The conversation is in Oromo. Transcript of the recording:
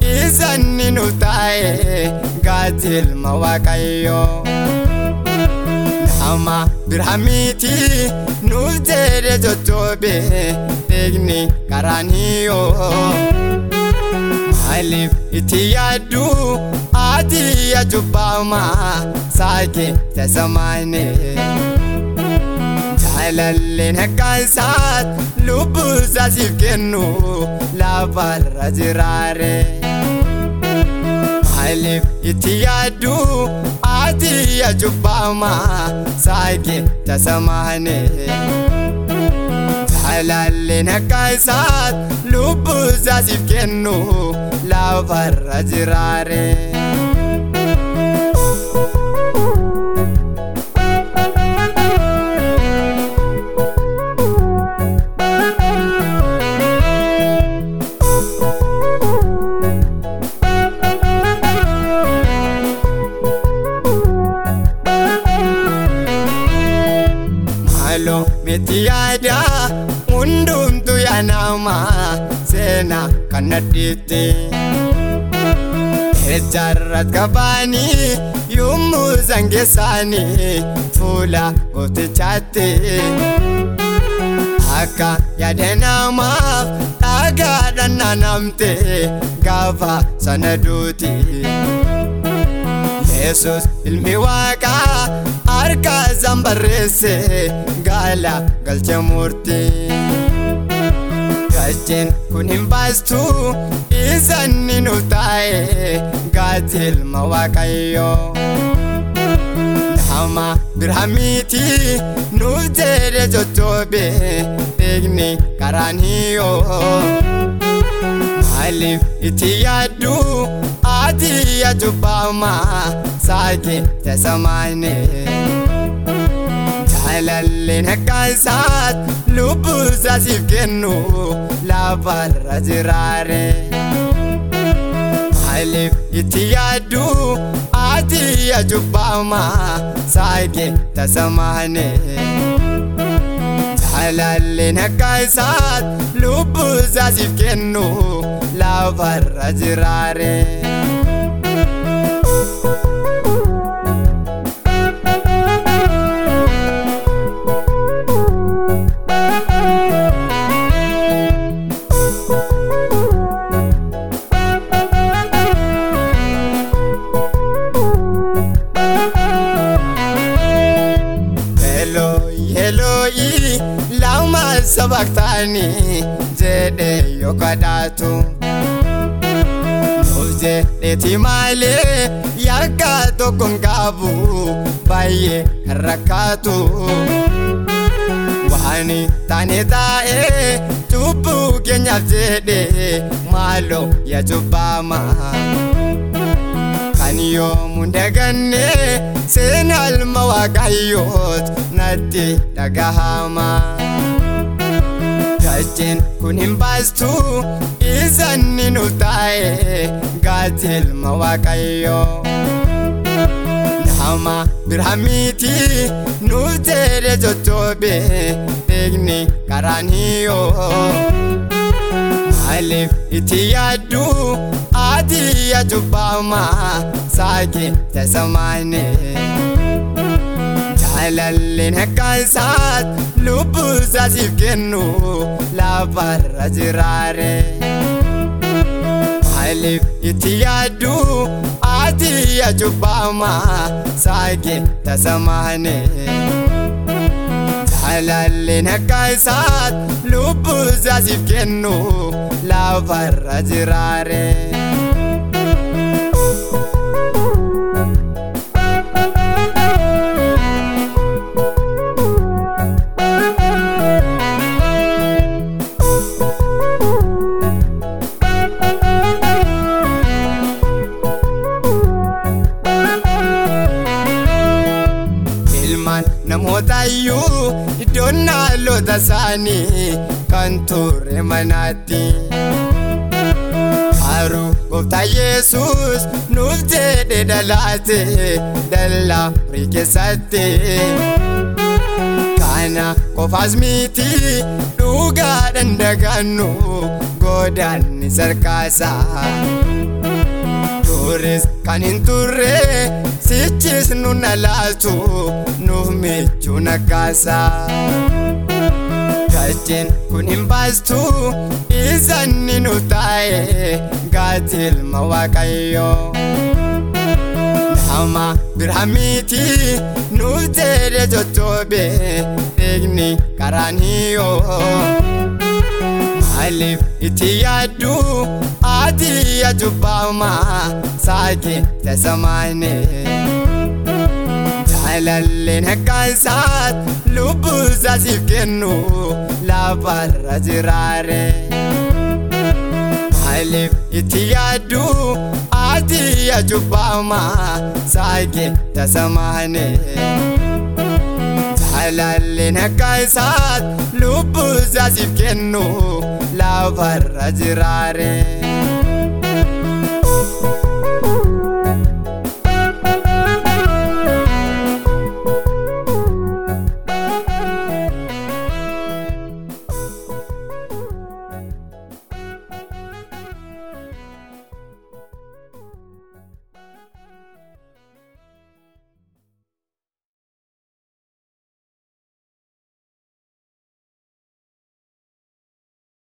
Isaan ni nu taa'e gaazexilma waaqayyoo. amma birhaamitii nuuf jedhee jojjoobe deegni karaaniyyoo. Maaliif itti yaaddu adiyya jubbamaa saake tasamaane. Jaalalleen akka isaat lubbuu isaasiif kennu lafarra jiraare. Maaliif itti yaaddu አቲ የጁባማ ሳይቂ ተሰማህኔ ላሌ ነቃይሳት ሉቡ ዛሲፍ ኬኑ ላፈረ ጅራሬ Alo miti yaadaa hundumtu yaanama seenaa kan nadhiitti. Ejaarrat qabaanii yommuu zangeessaanii fuula gootichaatti. Akka yaada namaaf dhagaadhaan naannamte gaafa sana duuti. Yesus ilmi waa qazaan barreesse gaala galcha murtii. Gacheen kun hin baastuu isaan ni nu taa'e gaati ilma waaqayyoo. Nama birhaamiiti nu jedhe jotoobe eegni karaan hiyoo. Maaliif itti yaaddu ati yaadu baama Jaalalleen akka isaatti lubbuu isaa siif kennu lafarra jiraare. Maaliif itti yaaddu ati ajubbaama saaqee tasamaane. Jaalalleen akka isaatti lubbuu isaa siif kennu lafarra jiraare. Eloi, Eloi, lauma sabaqtani jedhe yoo kadhatu. Nuuf jedheeti malee yakka tokko hin qabu baay'ee rakkaatu. ani taane taa'ee cubbuu keenyaaf jedhee maaloo yaa maa? አንዮ ሙንደገኔ ሴናል መዋቃዮት ነቲ ደጋሃማ ደችን ኩንን ባስቱ ኢዘኒኑ ታዬ ጋትል መዋቃዮ ናማ ብርሃሚቲ ኑቴደ ጆቾቤ ቴግኒ ቀራንዮ ማሊፍ ኢትያዱ ati ajubbama saaqi tasamaani. Jaalalleen akka isaat lubbuu isaasiif kennu lafarra jiraare. Maaliif itti yaaddu ati ajubbama saaqi tasamaani. kennu lafarra jiraare. namoota iddoo iddoon naallota isaanii kan turre manaatti. Haruu gooftaa Yesuus nuuf jedhee dhalaate dallaa horii keessatti. Kana qofaas miti dhugaadhaan dagaannu ni sarkaasaa. turres kan hin turre sichis nun alaalchu nuuf michuu naggaasa. Gacheen kun hin baastu dhiisanni nu taa'e gaati ilma waaqayyoo. Nama bira miti nuuf jedhe jojjoobe deegni karaan itti yaaddu ati ya cubbamaa saaki tasamaani jaalalleen akka isaat lubbuu isaasiif kennu lafarra jiraare maaliif itti yaaddu ati ya kennu